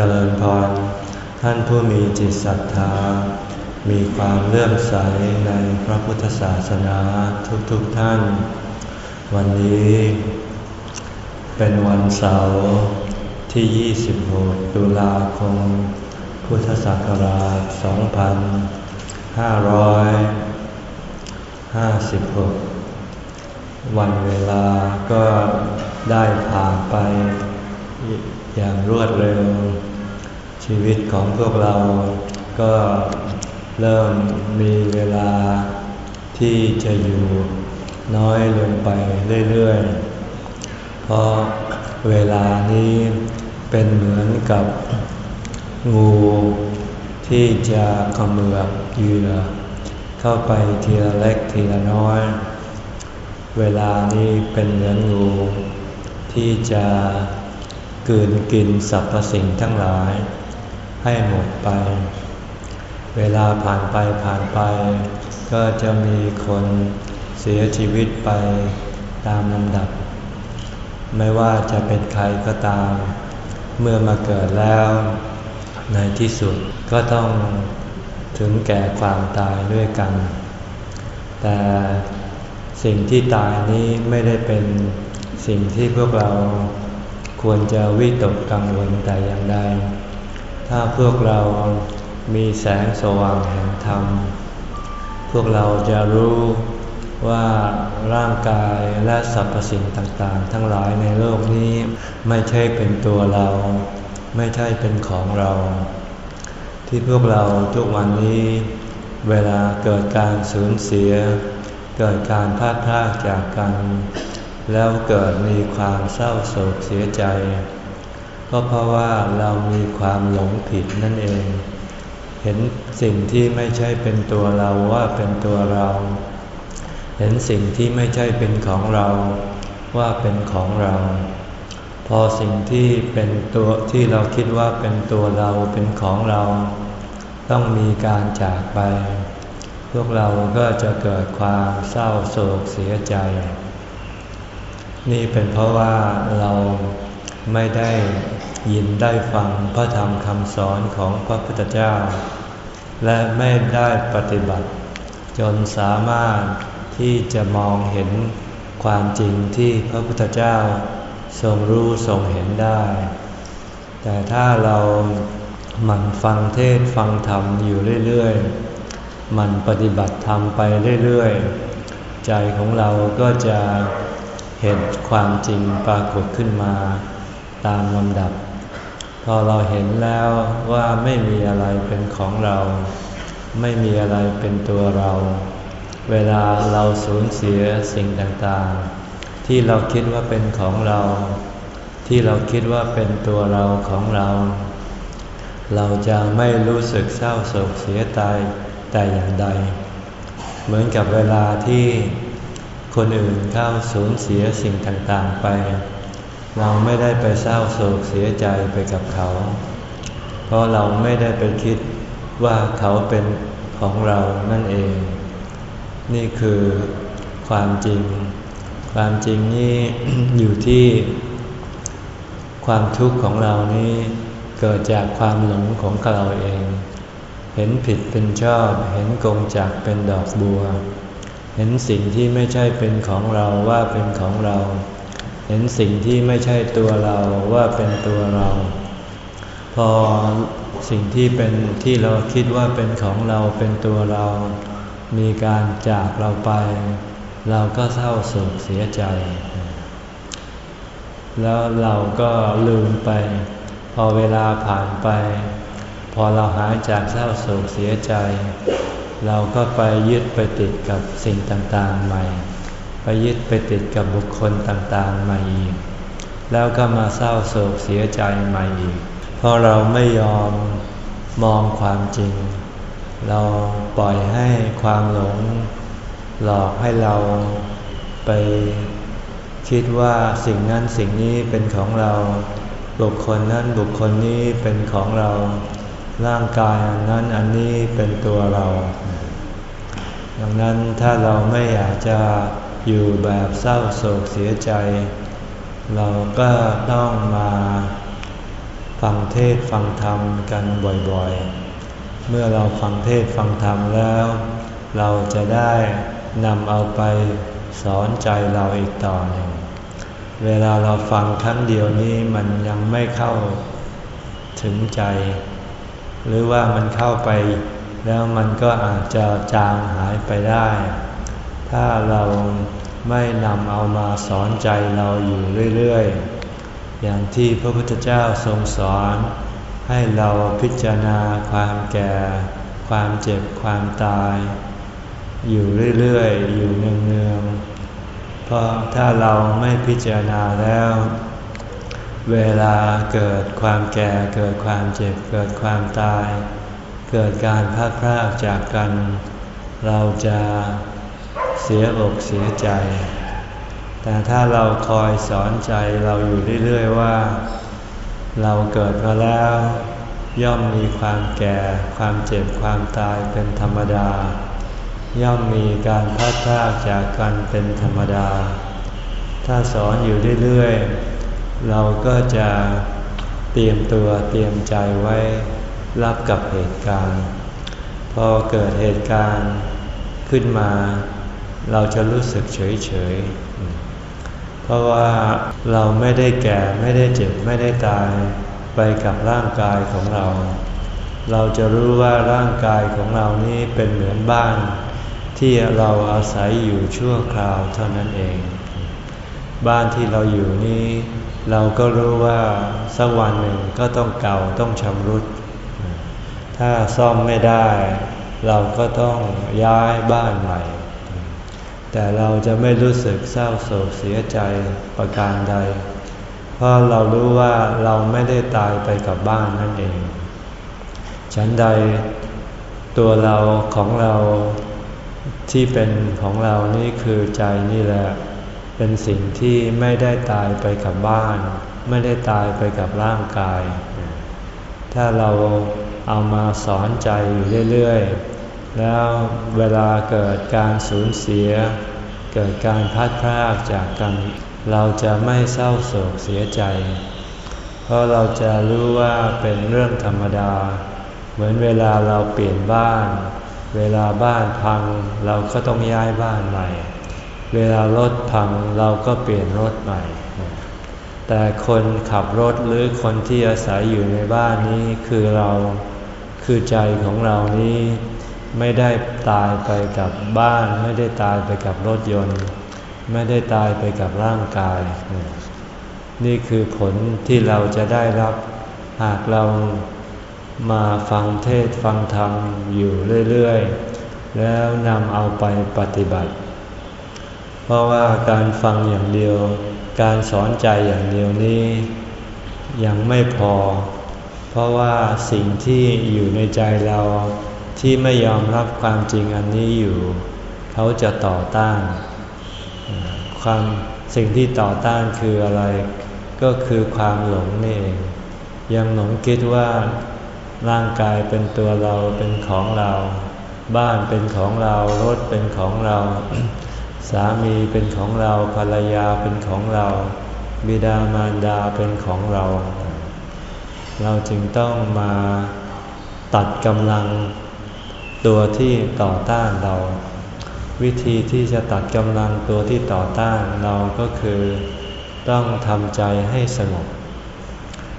เจริญพร ท่านผู้มีจิตศรัทธา มีความเลื่อมใสในพระพุทธศาสนาทุกๆทท่าน วันนี้ เป็นวันเสาร์ที่ 26 ตุลาคม พุทธศักราช 2556 วันเวลาก็ได้ผ่านไปอย่างรวดเร็ว ชีวิตของพวกเราก็เริ่มมีเวลาที่จะอยู่น้อยลงไปเรื่อยๆ เพราะเวลานี้เป็นเหมือนกับงูที่จะขมือบเหยื่อเข้าไปทีละเล็กทีละน้อย เวลานี้เป็นเหมือนงู ที่จะกืนกินสรรพสิ่งทั้งหลาย ให้หมดไป เวลาผ่านไปผ่านไป ก็จะมีคนเสียชีวิตไปตามลำดับ ไม่ว่าจะเป็นใครก็ตาม เมื่อมาเกิดแล้ว ในที่สุดก็ต้องถึงแก่ความตายด้วยกัน แต่สิ่งที่ตายนี้ไม่ได้เป็นสิ่งที่พวกเราควรจะวิตกกังวลแต่อย่างใด ถ้าพวกเรามีแสงสว่างแห่งธรรม พวกเราจะรู้ว่าร่างกายและสรรพสิ่งต่างๆ ทั้งหลายในโลกนี้ไม่ใช่เป็นตัวเรา ไม่ใช่เป็นของเรา ที่พวกเราทุกวันนี้ เวลาเกิดการสูญเสีย เกิดการพลาดพลาดจากกัน แล้วเกิดมีความเศร้าโศกเสียใจ ก็เพราะว่าเรามีความหลงผิดนั่นเอง เห็นสิ่งที่ไม่ใช่เป็นตัวเราว่าเป็นตัวเรา เห็นสิ่งที่ไม่ใช่เป็นของเรา ว่าเป็นของเรา พอสิ่งที่เป็นตัวที่เราคิดว่าเป็นตัวเราเป็นของเรา ต้องมีการจากไป พวกเราก็จะเกิดความเศร้าโศกเสียใจ นี่เป็นเพราะว่าเราไม่ได้ ยินได้ฟังพระธรรมคำสอนของพระพุทธเจ้า และไม่ได้ปฏิบัติ จนสามารถที่จะมองเห็นความจริงที่พระพุทธเจ้าทรงรู้ทรงเห็นได้ แต่ถ้าเราหมั่นฟังเทศฟังธรรมอยู่เรื่อยๆ มันปฏิบัติธรรมไปเรื่อยๆ ใจของเราก็จะเห็นความจริงปรากฏขึ้นมา ตามลำดับ พอเราเห็นแล้วว่าไม่มีอะไรเป็นของเรา ไม่มีอะไรเป็นตัวเรา เวลาเราสูญเสียสิ่งต่างๆ ที่เราคิดว่าเป็นของเรา ที่เราคิดว่าเป็นตัวเราของเรา เราจะไม่รู้สึกเศร้าโศกเสียใจแต่อย่างใด เหมือนกับเวลาที่คนอื่นเข้าสูญเสียสิ่งต่างๆไป เราไม่ได้ไปเศร้าโศกเสียใจไปกับเขา เพราะเราไม่ได้ไปคิดว่าเขาเป็นของเรานั่นเอง นี่คือความจริง ความจริงนี่อยู่ที่ ความทุกข์ของเรานี้เกิดจากความหลงของเราเอง เห็นผิดเป็นชอบ เห็นกงจากเป็นดอกบัว เห็นสิ่งที่ไม่ใช่เป็นของเราว่าเป็นของเรา เห็นสิ่งที่ไม่ใช่ตัวเราว่าเป็นตัวเรา พอสิ่งที่เป็นที่เราคิดว่าเป็นของเราเป็นตัวเรา มีการจากเราไป เราก็เศร้าโศกเสียใจ แล้วเราก็ลืมไป พอเวลาผ่านไป พอเราหายจากเศร้าโศกเสียใจ เราก็ไปยึดไปติดกับสิ่งต่างๆใหม่ ยึดไปติดกับบุคคลต่างๆม่อีก แล้วก็มาเศร้าโศกเสียใจใหม่อีก เพราะเราไม่ยอมมองความจริง เราปล่อยให้ความหลง หลอกให้เราไปคิดว่าสิ่งนั้นสิ่งนี้เป็นของเรา บุคคลนั้นบุคคลนี้เป็นของเรา ร่างกายนั้นอันนี้เป็นตัวเรา ดังนั้นถ้าเราไม่อยากจะ อยู่แบบเศร้าโศกเสียใจ เราก็ต้องมาฟังเทศฟังธรรมกันบ่อยๆ เมื่อเราฟังเทศฟังธรรมแล้ว เราจะได้นำเอาไปสอนใจเราอีกต่อหนึ่ง เวลาเราฟังครั้งเดียวนี้มันยังไม่เข้าถึงใจ หรือว่ามันเข้าไปแล้วมันก็อาจจะจางหายไปได้ ถ้าเราไม่นำเอามาสอนใจเราอยู่เรื่อยๆ อย่างที่พระพุทธเจ้าทรงสอน ให้เราพิจารณาความแก่ ความเจ็บความตาย อยู่เรื่อยๆ อยู่เนืองๆ เพราะถ้าเราไม่พิจารณาแล้ว เวลาเกิดความแก่เกิดความเจ็บเกิดความตาย เกิดการพัดพรากจากกัน เราจะ เสียอกเสียใจ แต่ถ้าเราคอยสอนใจเราอยู่เรื่อยๆว่า เราเกิดมาแล้ว ย่อมมีความแก่ ความเจ็บความตายเป็นธรรมดา ย่อมมีการพัดพากจากกันเป็นธรรมดา ถ้าสอนอยู่เรื่อยๆ เราก็จะเตรียมตัวเตรียมใจไว้รับกับเหตุการณ์ พอเกิดเหตุการณ์ขึ้นมา เราจะรู้สึกเฉยเฉยเพราะว่าเราไม่ได้แก่ไม่ได้เจ็บไม่ได้ตายไปกับร่างกายของเรา เราจะรู้ว่าร่างกายของเรานี้เป็นเหมือนบ้าน ที่เราอาศัยอยู่ชั่วคราวเท่านั้นเอง บ้านที่เราอยู่นี้ เราก็รู้ว่าสักวันหนึ่งก็ต้องเก่าต้องชำรุด ถ้าซ่อมไม่ได้ เราก็ต้องย้ายบ้านใหม่ แต่เราจะไม่รู้สึกเศร้าโศกเสียใจประการใด เพราะเรารู้ว่าเราไม่ได้ตายไปกับบ้านนั่นเอง ฉันใดตัวเราของเราที่เป็นของเรานี่คือใจนี่แหละ เป็นสิ่งที่ไม่ได้ตายไปกับบ้าน ไม่ได้ตายไปกับร่างกาย ถ้าเราเอามาสอนใจอยู่เรื่อย แล้วเวลาเกิดการสูญเสีย เกิดการพัดพรากจากกัน เราจะไม่เศร้าโศกเสียใจ เพราะเราจะรู้ว่าเป็นเรื่องธรรมดา เหมือนเวลาเราเปลี่ยนบ้าน เวลาบ้านพังเราก็ต้องย้ายบ้านใหม่ เวลารถพังเราก็เปลี่ยนรถใหม่ แต่คนขับรถหรือคนที่อาศัยอยู่ในบ้านนี้คือเราคือใจของเรานี้ ไม่ได้ตายไปกับบ้าน ไม่ได้ตายไปกับรถยนต์ ไม่ได้ตายไปกับร่างกาย นี่คือผลที่เราจะได้รับ หากเรามาฟังเทศฟังธรรมอยู่เรื่อยๆ แล้วนำเอาไปปฏิบัติ เพราะว่าการฟังอย่างเดียว การสอนใจอย่างเดียวนี้ ยังไม่พอ เพราะว่าสิ่งที่อยู่ในใจเรา ที่ไม่ยอมรับความจริงอันนี้อยู่ เขาจะต่อต้าน ความสิ่งที่ต่อต้านคืออะไร ก็คือความหลงนี่เอง ยังหลงคิดว่าร่างกายเป็นตัวเราเป็นของเรา บ้านเป็นของเรารถเป็นของเรา สามีเป็นของเราภรรยาเป็นของเรา บิดามารดาเป็นของเรา เราจึงต้องมาตัดกำลัง ตัวที่ต่อต้านเรา วิธีที่จะตัดกำลังตัวที่ต่อต้านเราก็คือ ต้องทำใจให้สงบ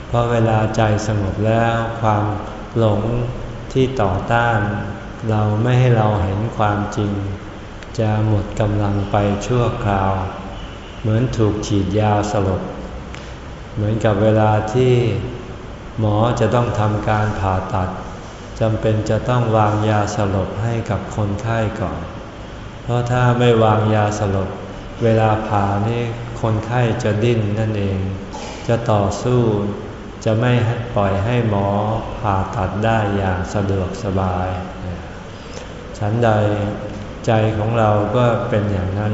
เพราะเวลาใจสงบแล้วความหลงที่ต่อต้าน เราไม่ให้เราเห็นความจริง จะหมดกำลังไปชั่วคราว เหมือนถูกฉีดยาสลบ เหมือนกับเวลาที่หมอจะต้องทำการผ่าตัด จำเป็นจะต้องวางยาสลบให้กับคนไข้ก่อน เพราะถ้าไม่วางยาสลบ เวลาผ่านี่คนไข้จะดิ้นนั่นเอง จะต่อสู้จะไม่ปล่อยให้หมอผ่าตัดได้อย่างสะดวกสบาย ฉันใดใจของเราก็เป็นอย่างนั้น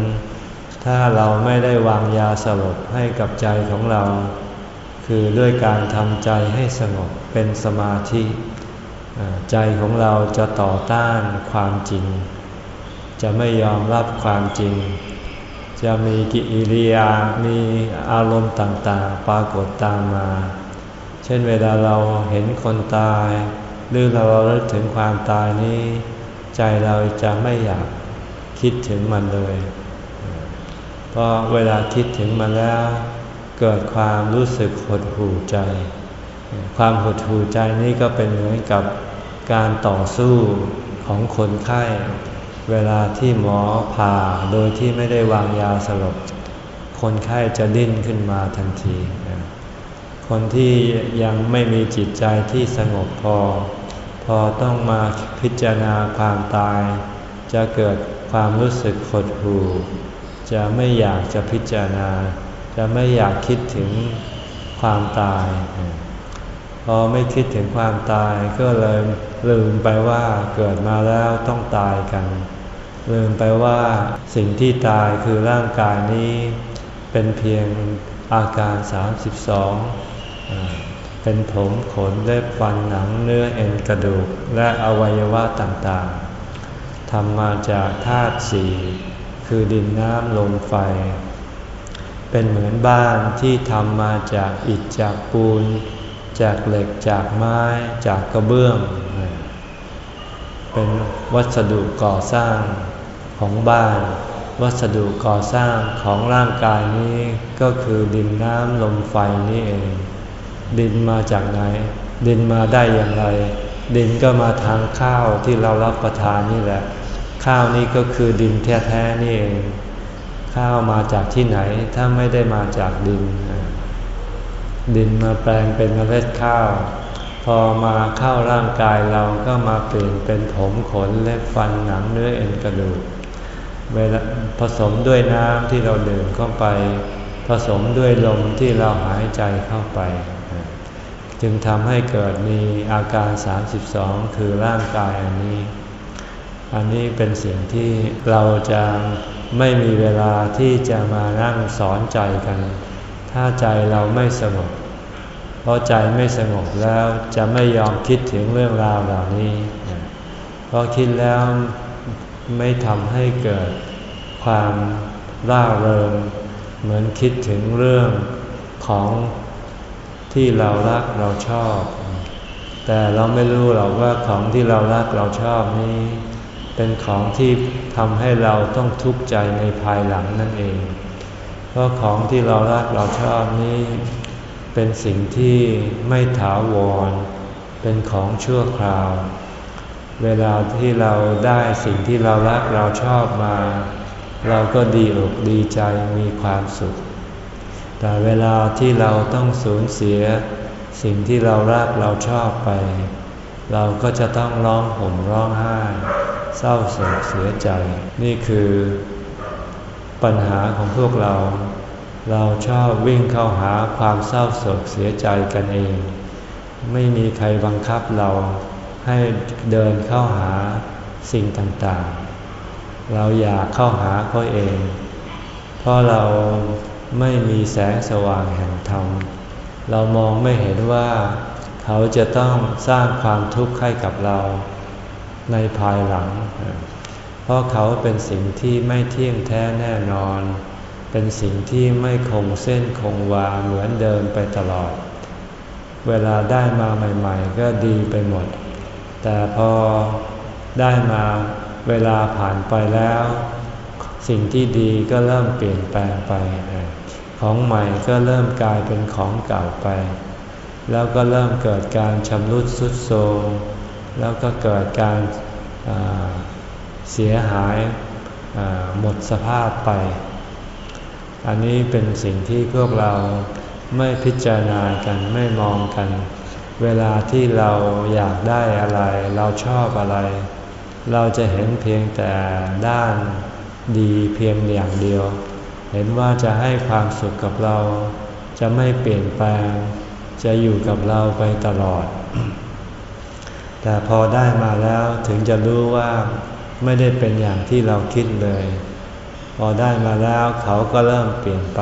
ถ้าเราไม่ได้วางยาสลบให้กับใจของเรา คือด้วยการทำใจให้สงบเป็นสมาธิ ใจของเราจะต่อต้านความจริง จะไม่ยอมรับความจริง จะมีกิริยา มีอารมณ์ต่างๆ ปรากฏตามมา เช่นเวลาเราเห็นคนตาย หรือเราเลิกถึงความตายนี้ ใจเราจะไม่อยากคิดถึงมันเลย เพราะเวลาคิดถึงมันแล้ว เกิดความรู้สึกหดหู่ใจ ความหดหู่ใจนี้ก็เป็นเหมือนกับการต่อสู้ของคนไข้ เวลาที่หมอผ่าโดยที่ไม่ได้วางยาสลบ คนไข้จะดิ้นขึ้นมาทันที คนที่ยังไม่มีจิตใจที่สงบพอ พอต้องมาพิจารณาความตาย จะเกิดความรู้สึกหดหู่ จะไม่อยากจะพิจารณา จะไม่อยากคิดถึงความตาย พอไม่คิดถึงความตายก็เลยลืมไปว่าเกิดมาแล้วต้องตายกัน ลืมไปว่าสิ่งที่ตายคือร่างกายนี้ เป็นเพียงอาการ 32 เป็นผมขนเล็บฟันหนังเนื้อเอ็นกระดูกและอวัยวะต่างๆทำมาจากธาตุสี่คือดินน้ำลมไฟ เป็นเหมือนบ้านที่ทำมาจากอิฐจากปูน จากเหล็กจากไม้จากกระเบื้อง เป็นวัสดุก่อสร้างของบ้าน วัสดุก่อสร้างของร่างกายนี้ก็คือดินน้ำลมไฟนี่เอง ดินมาจากไหน ดินมาได้อย่างไร ดินก็มาทางข้าวที่เรารับประทานนี่แหละ ข้าวนี้ก็คือดินแท้ๆนี่เอง ข้าวมาจากที่ไหนถ้าไม่ได้มาจากดิน ดินมาแปลงเป็นเมล็ดข้าว พอมาเข้าร่างกายเราก็มาเปลี่ยนเป็นผมขนเล็บฟันหนังเนื้อเอ็นกระดูกเวลาผสมด้วยน้ำที่เราดื่มเข้าไป ผสมด้วยลมที่เราหายใจเข้าไป จึงทำให้เกิดมีอาการ 32 คือร่างกายอันนี้ อันนี้เป็นสิ่งที่เราจะไม่มีเวลาที่จะมานั่งสอนใจกัน ถ้าใจเราไม่สงบ เพราะใจไม่สงบแล้วจะไม่ยอมคิดถึงเรื่องราวเหล่านี้ เพราะคิดแล้วไม่ทำให้เกิดความร่าเริงเหมือนคิดถึงเรื่องของที่เรารักเราชอบ แต่เราไม่รู้หรอกว่าของที่เรารักเราชอบนี้ เป็นของที่ทำให้เราต้องทุกข์ใจในภายหลังนั่นเอง เพราะของที่เรารักเราชอบนี้ เป็นสิ่งที่ไม่ถาวร เป็นของชั่วคราว เวลาที่เราได้สิ่งที่เรารักเราชอบมา เราก็ดีอกดีใจมีความสุข แต่เวลาที่เราต้องสูญเสีย สิ่งที่เรารักเราชอบไป เราก็จะต้องร้องห่มร้องไห้ เศร้าโศกเสียใจ นี่คือปัญหาของพวกเรา เราชอบวิ่งเข้าหาความเศร้าโศกเสียใจกันเอง ไม่มีใครบังคับเราให้เดินเข้าหาสิ่งต่างๆ เราอยากเข้าหาเขาเอง เพราะเราไม่มีแสงสว่างแห่งธรรม เรามองไม่เห็นว่าเขาจะต้องสร้างความทุกข์ให้กับเราในภายหลัง เพราะเขาเป็นสิ่งที่ไม่เที่ยงแท้แน่นอน เป็นสิ่งที่ไม่คงเส้นคงวาเหมือนเดิมไปตลอด เวลาได้มาใหม่ ๆ ก็ดีไปหมด แต่พอได้มาเวลาผ่านไปแล้ว สิ่งที่ดีก็เริ่มเปลี่ยนแปลงไป ของใหม่ก็เริ่มกลายเป็นของเก่าไป แล้วก็เริ่มเกิดการชำรุดสุดโทรมแล้วก็เกิดการเสียหายหมดสภาพไป อันนี้เป็นสิ่งที่พวกเราไม่พิจารณากันไม่มองกัน เวลาที่เราอยากได้อะไร เราชอบอะไร เราจะเห็นเพียงแต่ด้านดีเพียงอย่างเดียว เห็นว่าจะให้ความสุขกับเรา จะไม่เปลี่ยนแปลง จะอยู่กับเราไปตลอด แต่พอได้มาแล้วถึงจะรู้ว่าไม่ได้เป็นอย่างที่เราคิดเลย พอได้มาแล้วเขาก็เริ่มเปลี่ยนไป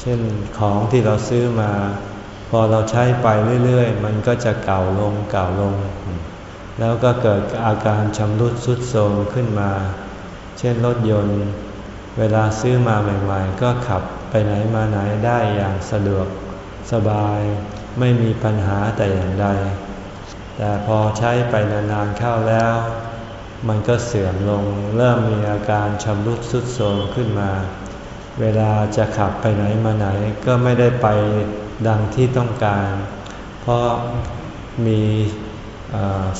เช่นของที่เราซื้อมา พอเราใช้ไปเรื่อยๆ มันก็จะเก่าลงเก่าลง แล้วก็เกิดอาการชำรุดสุดโทรมขึ้นมา เช่นรถยนต์ เวลาซื้อมาใหม่ๆ ก็ขับไปไหนมาไหนได้อย่างสะดวกสบายไม่มีปัญหาแต่อย่างใด แต่พอใช้ไปนานๆเข้าแล้ว มันก็เสื่อมลงเริ่มมีอาการชำรุดสุดโทรมขึ้นมา เวลาจะขับไปไหนมาไหนก็ไม่ได้ไปดังที่ต้องการ เพราะมี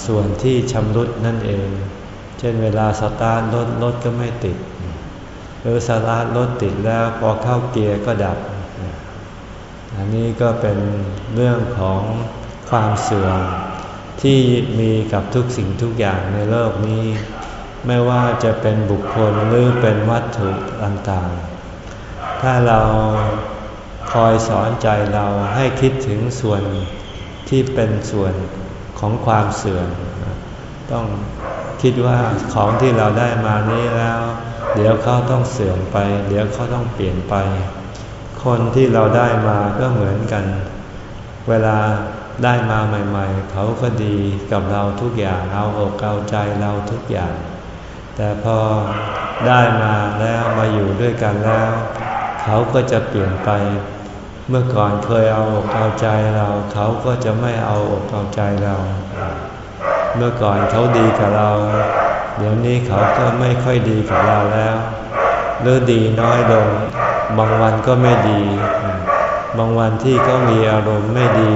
ส่วนที่ชำรุดนั่นเอง เช่นเวลาสตาร์ทรถรถก็ไม่ติด หรือสตาร์ทรถติดแล้วพอเข้าเกียร์ก็ดับ อันนี้ก็เป็นเรื่องของความเสื่อม ที่มีกับทุกสิ่งทุกอย่างในโลกนี้ ไม่ว่าจะเป็นบุคคลหรือเป็นวัตถุต่างๆ ถ้าเราคอยสอนใจเราให้คิดถึงส่วนที่เป็นส่วนของความเสื่อมต้องคิดว่าของที่เราได้มานี้แล้ว เดี๋ยวเขาต้องเสื่อมไป เดี๋ยวเขาต้องเปลี่ยนไป คนที่เราได้มาก็เหมือนกัน เวลา ได้มาใหม่ๆ เขาก็ดีกับเราทุกอย่างเอาอกเอาใจเราทุกอย่าง แต่พอได้มาแล้วมาอยู่ด้วยกันแล้ว เขาก็จะเปลี่ยนไป เมื่อก่อนเคยเอาอกเอาใจเรา เขาก็จะไม่เอาอกเอาใจเรา เมื่อก่อนเขาดีกับเรา เดี๋ยวนี้เขาก็ไม่ค่อยดีกับเราแล้วหรือดีน้อยลงบางวันก็ไม่ดี บางวันที่เขามีอารมณ์ไม่ดี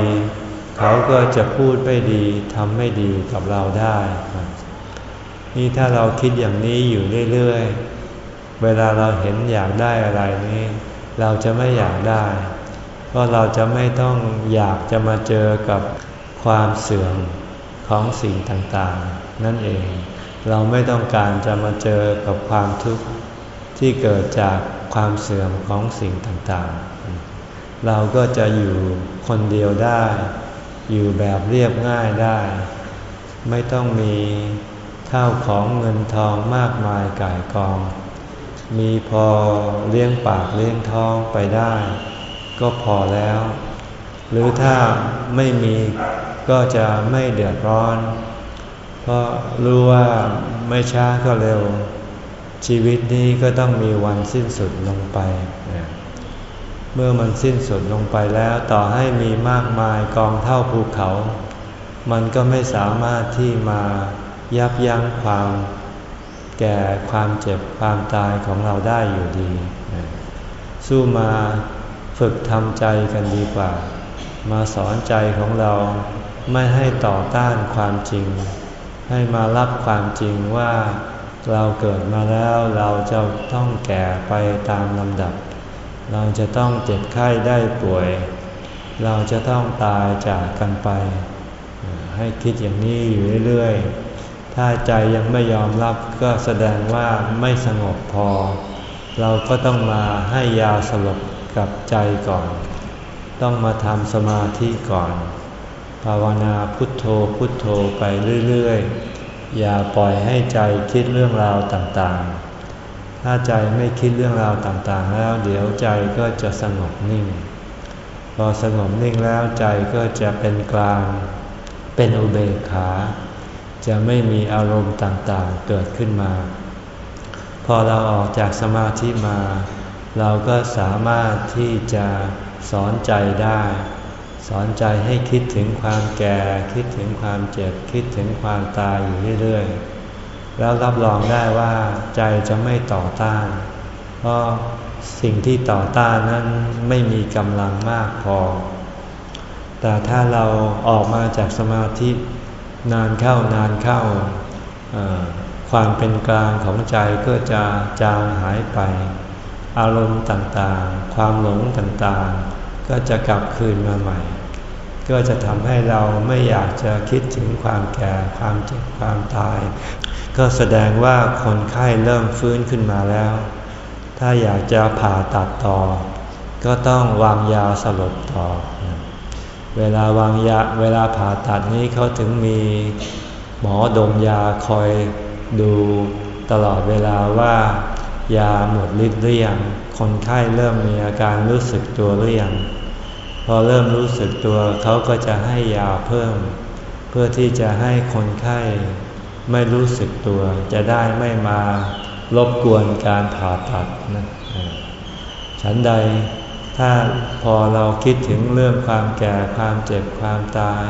เขาก็จะพูดไม่ดีทำไม่ดีกับเราได้ นี่ถ้าเราคิดอย่างนี้อยู่เรื่อยๆ เวลาเราเห็นอยากได้อะไรนี้ เราจะไม่อยากได้ เพราะเราจะไม่ต้องอยากจะมาเจอกับความเสื่อมของสิ่งต่างๆ นั่นเอง เราไม่ต้องการจะมาเจอกับความทุกข์ที่เกิดจากความเสื่อมของสิ่งต่างๆ เราก็จะอยู่คนเดียวได้ อยู่แบบเรียบง่ายได้ ไม่ต้องมีข้าวของเงินทองมากมายก่ายกอง มีพอเลี้ยงปากเลี้ยงท้องไปได้ ก็พอแล้ว หรือถ้าไม่มีก็จะไม่เดือดร้อน เพราะรู้ว่าไม่ช้าก็เร็ว ชีวิตนี้ก็ต้องมีวันสิ้นสุดลงไป เมื่อมันสิ้นสุดลงไปแล้วต่อให้มีมากมายกองเท่าภูเขา มันก็ไม่สามารถที่มายับยั้งความ แก่ความเจ็บความตายของเราได้อยู่ดี สู้มาฝึกทำใจกันดีกว่า มาสอนใจของเราไม่ให้ต่อต้านความจริง ให้มารับความจริงว่าเราเกิดมาแล้วเราจะต้องแก่ไปตามลำดับ เราจะต้องเจ็บไข้ได้ป่วย เราจะต้องตายจากกันไป ให้คิดอย่างนี้อยู่เรื่อยๆ ถ้าใจยังไม่ยอมรับก็แสดงว่าไม่สงบพอ เราก็ต้องมาให้ยาสลบกับใจก่อน ต้องมาทำสมาธิก่อน ภาวนาพุทโธพุทโธไปเรื่อยๆ อย่าปล่อยให้ใจคิดเรื่องราวต่างๆ ถ้าใจไม่คิดเรื่องราวต่างๆ แล้ว เดี๋ยวใจก็จะสงบนิ่ง พอสงบนิ่งแล้วใจก็จะเป็นกลาง เป็นอุเบกขา จะไม่มีอารมณ์ต่างๆเกิดขึ้นมา พอเราออกจากสมาธิมา เราก็สามารถที่จะสอนใจได้ สอนใจให้คิดถึงความแก่ คิดถึงความเจ็บ คิดถึงความตายอยู่เรื่อยๆ แล้วรับรองได้ว่าใจจะไม่ต่อต้าน เพราะสิ่งที่ต่อต้านนั้นไม่มีกำลังมากพอ แต่ถ้าเราออกมาจากสมาธินานเข้านานเข้า ความเป็นกลางของใจก็จะจางหายไป อารมณ์ต่างๆ ความหลงต่างๆ ก็จะกลับคืนมาใหม่ ก็จะทำให้เราไม่อยากจะคิดถึงความแก่ความเจ็บความตาย ก็แสดงว่าคนไข้เริ่มฟื้นขึ้นมาแล้ว ถ้าอยากจะผ่าตัดต่อ ก็ต้องวางยาสลบต่อ เวลาวางยาเวลาผ่าตัดนี้เขาถึงมีหมอดมยาคอยดูตลอดเวลาว่ายาหมดฤทธิ์หรือยังคนไข้เริ่มมีอาการรู้สึกตัวหรือยัง พอเริ่มรู้สึกตัวเขาก็จะให้ยาเพิ่ม เพื่อที่จะให้คนไข้ไม่รู้สึกตัว จะได้ไม่มารบกวนการผ่าตัดนะฉันใดถ้าพอเราคิดถึงเรื่องความแก่ความเจ็บความตาย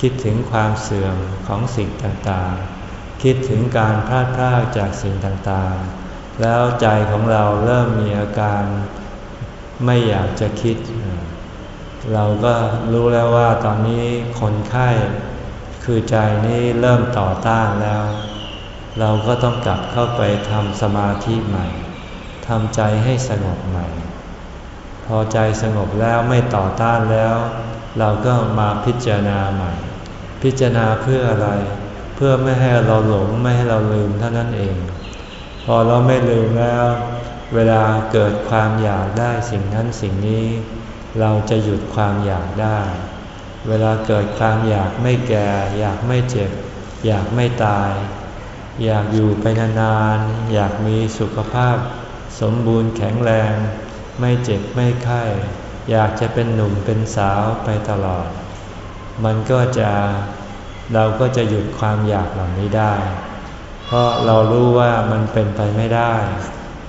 คิดถึงความเสื่อมของสิ่งต่างๆ คิดถึงการพลาดพลาดจากสิ่งต่างๆ แล้วใจของเราเริ่มมีอาการไม่อยากจะคิดเเราก็รู้แล้วว่าตอนนี้คนไข้คือใจนี้เริ่มต่อต้านแล้ว เราก็ต้องกลับเข้าไปทำสมาธิใหม่ทำใจให้สงบใหม่ พอใจสงบแล้วไม่ต่อต้านแล้ว เราก็มาพิจารณาใหม่ พิจารณาเพื่ออะไร เพื่อไม่ให้เราหลงไม่ให้เราลืมเท่านั้นเอง พอเราไม่ลืมแล้ว เวลาเกิดความอยากได้สิ่งนั้นสิ่งนี้ เราจะหยุดความอยากได้ เวลาเกิดความอยากไม่แก่ อยากไม่เจ็บ อยากไม่ตาย อยากอยู่ไปนานๆ อยากมีสุขภาพ สมบูรณ์แข็งแรง ไม่เจ็บไม่ไข้ อยากจะเป็นหนุ่มเป็นสาวไปตลอด มันก็จะเราก็จะหยุดความอยากเหล่านี้ได้ เพราะเรารู้ว่ามันเป็นไปไม่ได้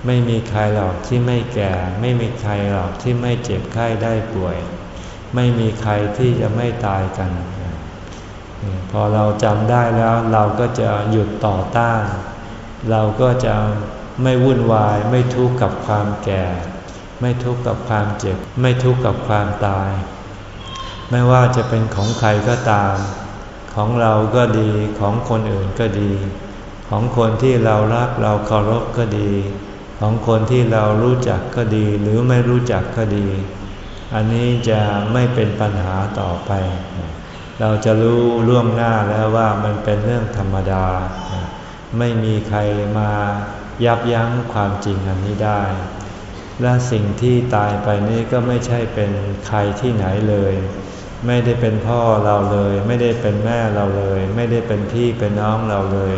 ไม่มีใครหรอกที่ไม่แก่ ไม่มีใครหรอกที่ไม่เจ็บไข้ได้ป่วย ไม่มีใครที่จะไม่ตายกัน พอเราจำได้แล้วเราก็จะหยุดต่อต้าน เราก็จะไม่วุ่นวาย ไม่ทุกข์กับความแก่ ไม่ทุกข์กับความเจ็บ ไม่ทุกข์กับความตาย ไม่ว่าจะเป็นของใครก็ตาม ของเราก็ดีของคนอื่นก็ดี ของคนที่เรารักเราเคารพก็ดี ของคนที่เรารู้จักก็ดีหรือไม่รู้จักก็ดี อันนี้จะไม่เป็นปัญหาต่อไป เราจะรู้ล่วงหน้าแล้วว่ามันเป็นเรื่องธรรมดา ไม่มีใครมายับยั้งความจริงอันนี้ได้ และสิ่งที่ตายไปนี้ก็ไม่ใช่เป็นใครที่ไหนเลย ไม่ได้เป็นพ่อเราเลย ไม่ได้เป็นแม่เราเลย ไม่ได้เป็นพี่เป็นน้องเราเลย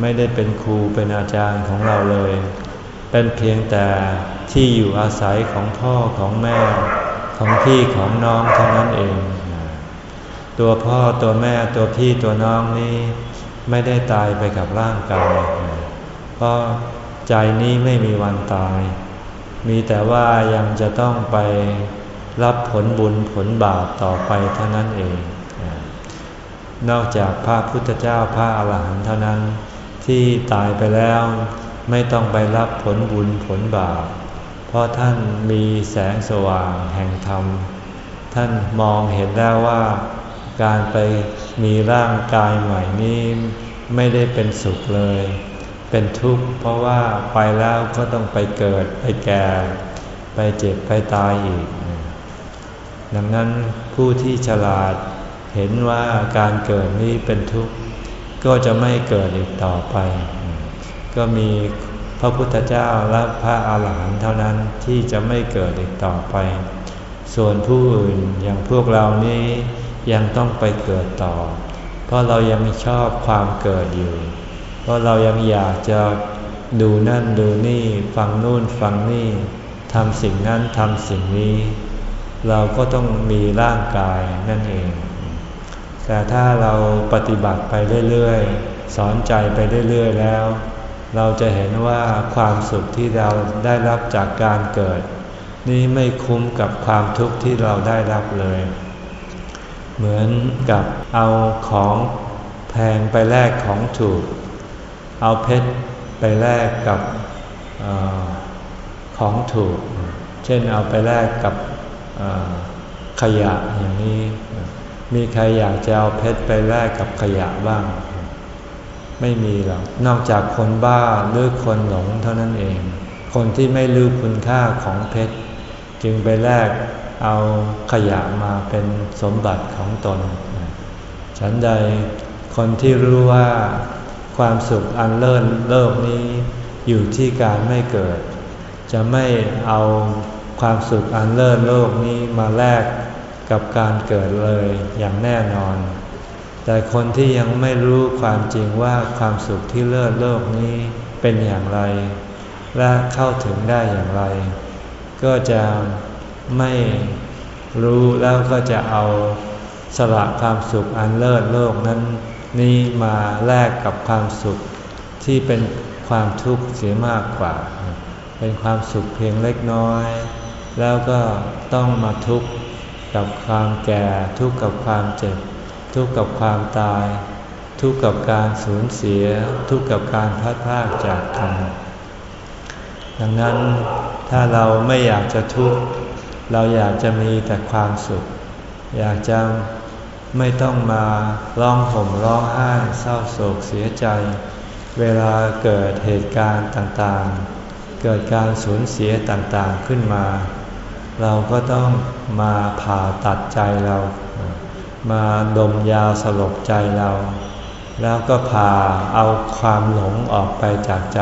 ไม่ได้เป็นครูเป็นอาจารย์ของเราเลย เป็นเพียงแต่ที่อยู่อาศัยของพ่อของแม่ ของพี่ของน้องเท่านั้นเอง ตัวพ่อตัวแม่ตัวพี่ตัวน้องนี้ ไม่ได้ตายไปกับร่างกายเพราะใจนี้ไม่มีวันตาย มีแต่ว่ายังจะต้องไปรับผลบุญผลบาปต่อไปเท่านั้นเอง นอกจากพระพุทธเจ้าพระอาหารหันต์เท่านั้นที่ตายไปแล้ว ไม่ต้องไปรับผลบุญผลบาป เพราะท่านมีแสงสว่างแห่งธรรม ท่านมองเห็นแล้วว่า การไปมีร่างกายใหม่นี้ไม่ได้เป็นสุขเลย เป็นทุกข์เพราะว่าไปแล้วก็ต้องไปเกิดไปแก่ ไปเจ็บไปตายอีก ดังนั้นผู้ที่ฉลาดเห็นว่าการเกิดนี้เป็นทุกข์ ก็จะไม่เกิดอีกต่อไป ก็มีพระพุทธเจ้าและพระอาหารหันต์เท่านั้นที่จะไม่เกิดอีกต่อไป ส่วนผู้อื่นอย่างพวกเรานี้ยังต้องไปเกิดต่อ เพราะเรายังชอบความเกิดอยู่ เพราะเรายังอยากจะดูนั่นดูนี่ฟังนู่นฟังนี่ทำสิ่งนั้นทำสิ่งนี้ เราก็ต้องมีร่างกายนั่นเอง แต่ถ้าเราปฏิบัติไปเรื่อยๆ สอนใจไปเรื่อยๆแล้ว เราจะเห็นว่าความสุขที่เราได้รับจากการเกิด นี้ไม่คุ้มกับความทุกข์ที่เราได้รับเลย เหมือนกับเอาของแพงไปแลกของถูก เอาเพชรไปแลกกับอของถูก เช่นเอาไปแลกกับขยะอย่างนี้ มีใครอยากจะเอาเพชรไปแลกกับขยะบ้าง ไม่มีหรอกนอกจากคนบ้าหรือคนหลงเท่านั้นเอง คนที่ไม่รู้คุณค่าของเพชร จึงไปแลกเอาขยะมาเป็นสมบัติของตน ฉันใดคนที่รู้ว่าความสุขอันเลิศเลิศนี้อยู่ที่การไม่เกิด จะไม่เอาความสุขอันเลิศโลกนี้มาแลกกับการเกิดเลยอย่างแน่นอน แต่คนที่ยังไม่รู้ความจริงว่าความสุขที่เลิศโลกนี้เป็นอย่างไร และเข้าถึงได้อย่างไร ก็จะไม่รู้แล้วก็จะเอาสละความสุขอันเลิศโลกนั้น นี้มาแลกกับความสุขที่เป็นความทุกข์เสียมากกว่า เป็นความสุขเพียงเล็กน้อย แล้วก็ต้องมาทุกข์กับความแก่ทุกข์กับความเจ็บ ทุกข์กับความตาย ทุกข์กับการสูญเสีย ทุกข์กับการพัดพากจากกันดังนั้นถ้าเราไม่อยากจะทุกข์เราอยากจะมีแต่ความสุข อยากจะไม่ต้องมาร้องห่มร้องไห้เศร้าโศกเสียใจ เวลาเกิดเหตุการณ์ต่างๆ เกิดการสูญเสียต่างๆขึ้นมา เราก็ต้องมาผ่าตัดใจเรา มาดมยาสลบใจเรา แล้วก็ผ่าเอาความหลงออกไปจากใจ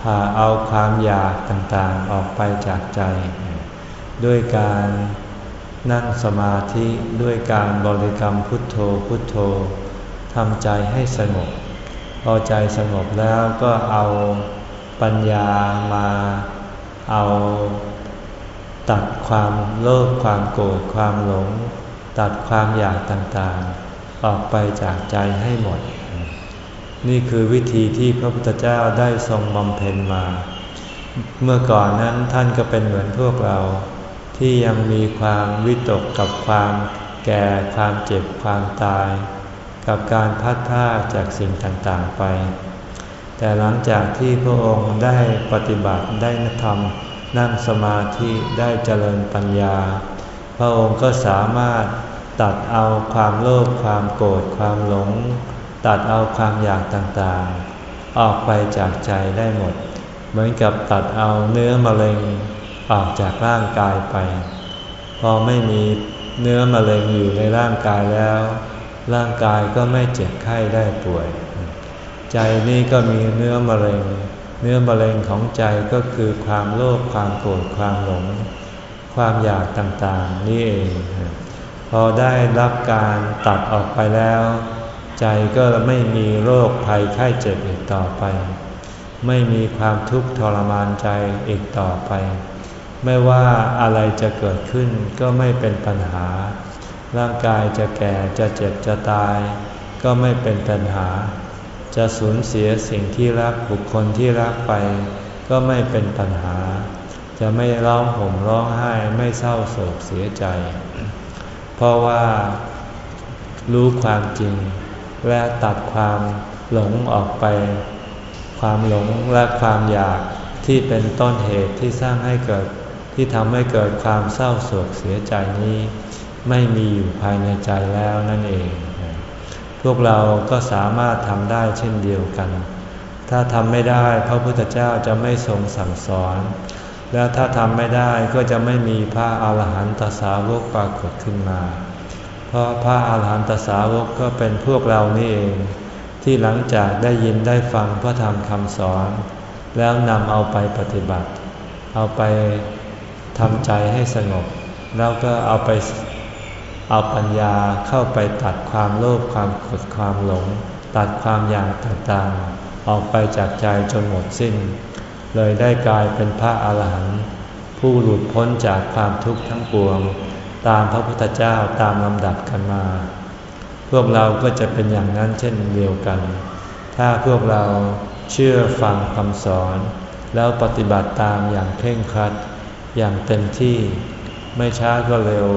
พาเอาความอยากต่างๆออกไปจากใจ ด้วยการนั่งสมาธิด้วยการบริกรรมพุทโธพุทโธทำใจให้สงบ พอใจสงบแล้วก็เอาปัญญามาเอาตัดความโลภความโกรธความหลง ตัดความอยากต่างๆ ออกไปจากใจให้หมด นี่คือวิธีที่พระพุทธเจ้าได้ทรงบำเพ็ญมา เมื่อก่อนนั้นท่านก็เป็นเหมือนพวกเรา ที่ยังมีความวิตกกับความแก่ความเจ็บความตาย กับการพัดผ้าจากสิ่งต่างๆไป แต่หลังจากที่พระองค์ได้ปฏิบัติได้ทำนั่งสมาธิได้เจริญปัญญา พระองค์ก็สามารถตัดเอาความโลภความโกรธความหลง ตัดเอาความอยากต่างๆ ออกไปจากใจได้หมด เหมือนกับตัดเอาเนื้อมะเร็งออกจากร่างกายไป พอไม่มีเนื้อมะเร็งอยู่ในร่างกายแล้ว ร่างกายก็ไม่เจ็บไข้ได้ป่วย ใจนี่ก็มีเนื้อมะเร็ง เนื้อมะเร็งของใจก็คือความโลภความโกรธความหลง ความอยากต่างๆ นี่เอง พอได้รับการตัดออกไปแล้ว ใจก็ไม่มีโรคภัยไข้เจ็บอีกต่อไป ไม่มีความทุกข์ทรมานใจอีกต่อไป ไม่ว่าอะไรจะเกิดขึ้นก็ไม่เป็นปัญหา ร่างกายจะแก่จะเจ็บจะตาย ก็ไม่เป็นปัญหา จะสูญเสียสิ่งที่รักบุคคลที่รักไป ก็ไม่เป็นปัญหา จะไม่ร้องห่มร้องไห้ไม่เศร้าโศกเสียใจ เพราะว่ารู้ความจริง และตัดความหลงออกไป ความหลงและความอยากที่เป็นต้นเหตุที่สร้างให้เกิดที่ทำให้เกิดความเศร้าโศกเสียใจนี้ ไม่มีอยู่ภายในใจแล้วนั่นเอง พวกเราก็สามารถทำได้เช่นเดียวกัน ถ้าทำไม่ได้พระพุทธเจ้าจะไม่ทรงสั่งสอน แล้วถ้าทำไม่ได้ก็จะไม่มีพระอาหารหันตสาวกปรากฏขึ้นมา เพราะพระอาหารหันตสาวกก็เป็นพวกเรานี่เอง ที่หลังจากได้ยินได้ฟังพระธรรมคำสอน แล้วนำเอาไปปฏิบัติ เอาไปทำใจให้สงบ แล้วก็เอาไปเอาปัญญาเข้าไปตัดความโลภความกดความหลง ตัดความอยากต่างๆ ออกไปจากใจจนหมดสิ้น เลยได้กลายเป็นพระอาหารหันต์ผู้หลุดพ้นจากความทุกข์ทั้งปวง ตามพระพุทธเจ้าตามลำดับกันมา พวกเราก็จะเป็นอย่างนั้นเช่นเดียวกัน ถ้าพวกเราเชื่อฟังคำสอน แล้วปฏิบัติตามอย่างเพ่งครัด อย่างเต็มที่ ไม่ช้าก็เร็ว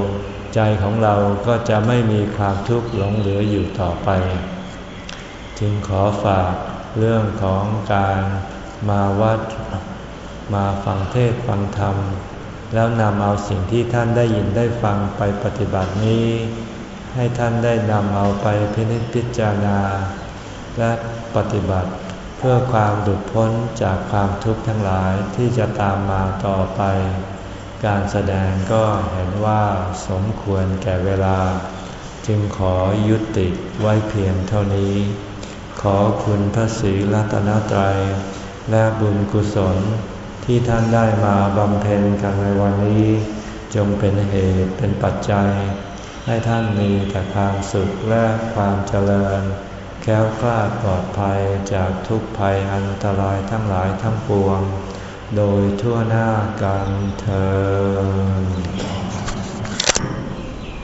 ใจของเราก็จะไม่มีความทุกข์หลงเหลืออยู่ต่อไป จึงขอฝากเรื่องของการ มาวัด มาฟังเทศฟังธรรม แล้วนำเอาสิ่งที่ท่านได้ยินได้ฟังไปปฏิบัตินี้ ให้ท่านได้นำเอาไปพินิจพิจารณา และปฏิบัติเพื่อความหลุดพ้นจากความทุกข์ทั้งหลายที่จะตามมาต่อไป การแสดงก็เห็นว่าสมควรแก่เวลา จึงขอยุติไว้เพียงเท่านี้ ขอคุณพระศรีรัตนตรัย และบุญกุศลที่ท่านได้มาบำเพ็ญกันในวันนี้ จงเป็นเหตุเป็นปัจจัย ให้ท่านมีแต่ความสุขและความเจริญ แค้วคลาดปลอดภัยจากทุกภัยอันตรายทั้งหลายทั้งปวง โดยทั่วหน้ากันเธอ